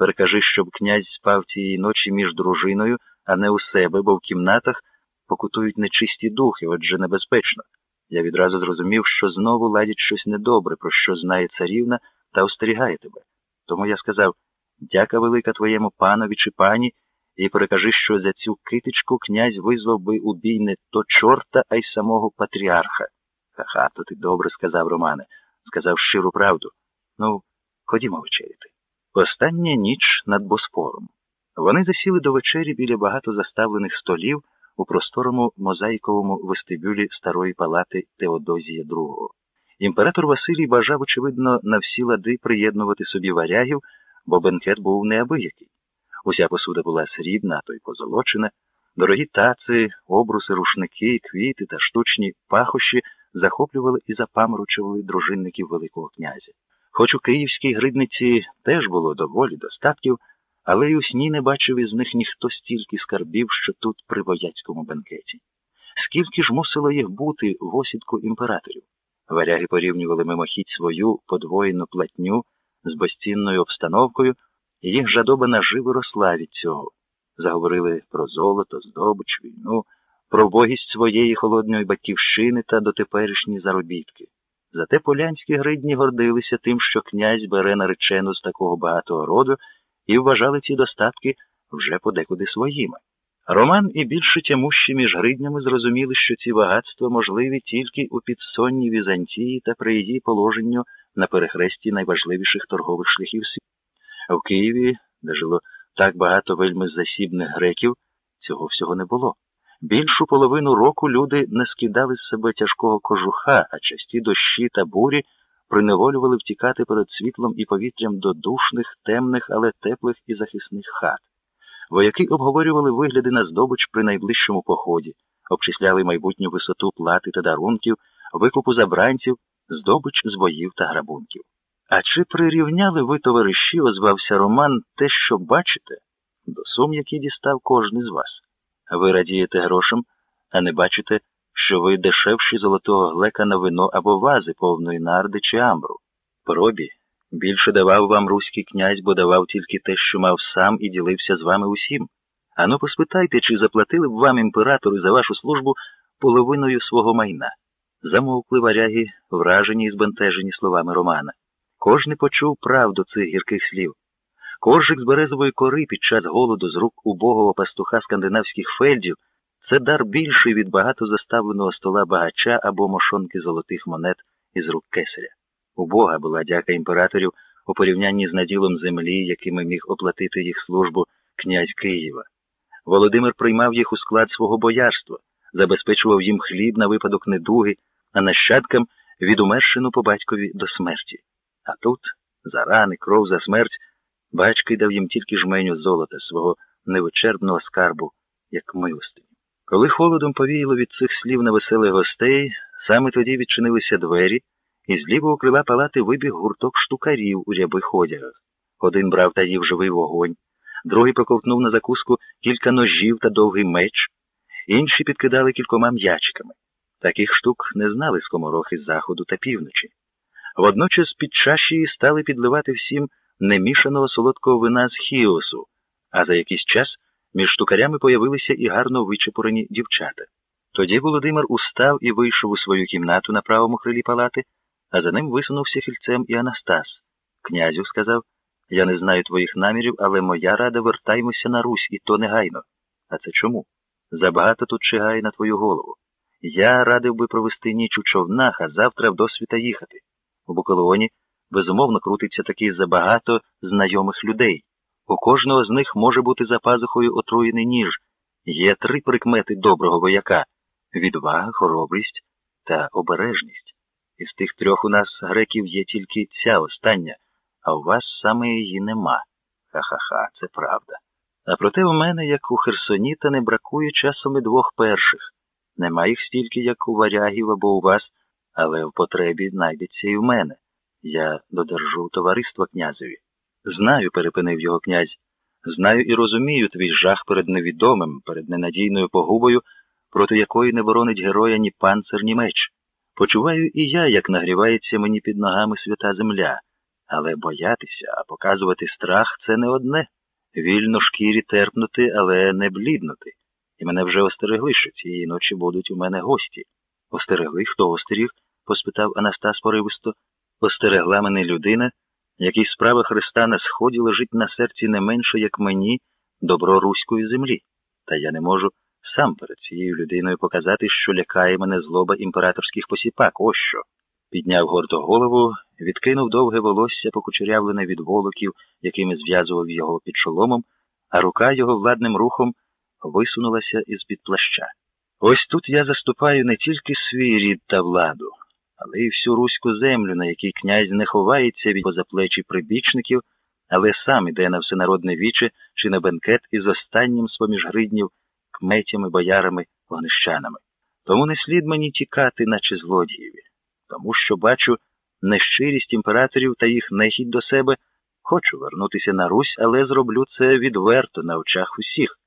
Перекажи, щоб князь спав цієї ночі між дружиною, а не у себе, бо в кімнатах покутують нечисті духи, отже небезпечно. Я відразу зрозумів, що знову ладять щось недобре, про що знає царівна та остерігає тебе. Тому я сказав дяка велика твоєму панові чи пані, і перекажи, що за цю китичку князь визвав би у бій не то чорта, а й самого патріарха. Ха-ха, то ти добре сказав, Романе, сказав щиру правду. Ну, ходімо вечеряти. Остання ніч над Боспором. Вони засіли до вечері біля багато заставлених столів у просторому мозаїковому вестибюлі старої палати Теодозія II. Імператор Василій бажав, очевидно, на всі лади приєднувати собі варягів, бо бенкет був неабиякий. Уся посуда була срібна, а то й позолочена, дорогі таци, обруси, рушники, квіти та штучні пахощі захоплювали і запаморочували дружинників Великого князя. Хоч у київській гридниці теж було доволі достатків, але й у сні не бачив із них ніхто стільки скарбів, що тут при вояцькому бенкеті. Скільки ж мусило їх бути в осідку імператорів? Варяги порівнювали мимохідь свою подвоєну платню з безцінною обстановкою, і їх жадоба наживо росла від цього. Заговорили про золото, здобич, війну, про вбогість своєї холодної батьківщини та дотеперішні заробітки. Зате полянські гридні гордилися тим, що князь бере наречену з такого багатого роду і вважали ці достатки вже подекуди своїми. Роман і більше тямущі між гриднями зрозуміли, що ці багатства можливі тільки у підсонній Візантії та при її положенню на перехресті найважливіших торгових шляхів світу. В Києві, де жило так багато вельми засібних греків, цього всього не було. Більшу половину року люди не скидали з себе тяжкого кожуха, а часті дощі та бурі приневолювали втікати перед світлом і повітрям до душних, темних, але теплих і захисних хат. Вояки обговорювали вигляди на здобич при найближчому поході, обчисляли майбутню висоту плати та дарунків, викупу забранців, здобич з боїв та грабунків. А чи прирівняли ви, товариші, озвався Роман, те, що бачите, до сум, які дістав кожен з вас? Ви радієте грошам, а не бачите, що ви дешевші золотого глека на вино або вази повної нарди чи амбру. Пробі більше давав вам руський князь, бо давав тільки те, що мав сам і ділився з вами усім. Ану, поспитайте, чи заплатили б вам імператори за вашу службу половиною свого майна. Замовкли варяги, вражені і збентежені словами Романа. Кожний почув правду цих гірких слів. Коржик з березової кори під час голоду з рук убогого пастуха скандинавських фельдів це дар більший від багато заставленого стола багача або мошонки золотих монет із рук кесаря. Убога була дяка імператорів у порівнянні з наділом землі, якими міг оплатити їх службу князь Києва. Володимир приймав їх у склад свого боярства, забезпечував їм хліб на випадок недуги, а нащадкам відумерщину по батькові до смерті. А тут, за рани, кров за смерть, батько дав їм тільки жменю золота свого невичерпного скарбу, як милостині. Коли холодом повіяло від цих слів на веселих гостей, саме тоді відчинилися двері, і з лівого крила палати вибіг гурток штукарів у рябих одягах. Один брав та їв живий вогонь, другий проковтнув на закуску кілька ножів та довгий меч, інші підкидали кількома м'ячиками. Таких штук не знали скоморохи з заходу та півночі. Водночас під чаші стали підливати всім немішаного солодкого вина з хіосу, а за якийсь час між штукарями появилися і гарно вичепурені дівчата. Тоді Володимир устав і вийшов у свою кімнату на правому крилі палати, а за ним висунувся фільцем і Анастас. Князю сказав Я не знаю твоїх намірів, але моя рада вертаймося на Русь, і то негайно. А це чому? Забагато тут чигає на твою голову. Я радив би провести ніч у човнах, а завтра в досвіта їхати. У Буколоні безумовно крутиться таки забагато знайомих людей. У кожного з них може бути за пазухою отруєний ніж. Є три прикмети доброго вояка відвага, хоробрість та обережність. Із тих трьох у нас, греків, є тільки ця остання, а у вас саме її нема. Ха-ха-ха, це правда. А проте у мене, як у Херсоніта, не бракує часом і двох перших. Нема їх стільки, як у варягів або у вас, але в потребі знайдеться і в мене. Я додержу товариство князеві. Знаю, перепинив його князь. Знаю і розумію твій жах перед невідомим, перед ненадійною погубою, проти якої не боронить героя ні панцир, ні меч. Почуваю і я, як нагрівається мені під ногами свята земля, Але боятися, а показувати страх це не одне. Вільно шкірі терпнути, але не бліднути. І мене вже остерегли, що цієї ночі будуть у мене гості. Остерегли? Хто остеріг? поспитав Анастас поривисто. Остерегла мене людина, якій справа Христа на сході лежить на серці не менше, як мені, добро руської землі. Та я не можу сам перед цією людиною показати, що лякає мене злоба імператорських посіпак. Ось що. Підняв гордо голову, відкинув довге волосся, покучерявлене від волоків, якими зв'язував його під шоломом, а рука його владним рухом висунулася із-під плаща. Ось тут я заступаю не тільки свій рід та владу, але й всю руську землю, на якій князь не ховається від позаплечі прибічників, але сам іде на всенародне віче чи на бенкет із останнім споміж гриднів, кметями, боярами, вогнищанами. Тому не слід мені тікати, наче злодієві, тому що бачу нещирість імператорів та їх нехідь до себе. Хочу вернутися на Русь, але зроблю це відверто на очах усіх.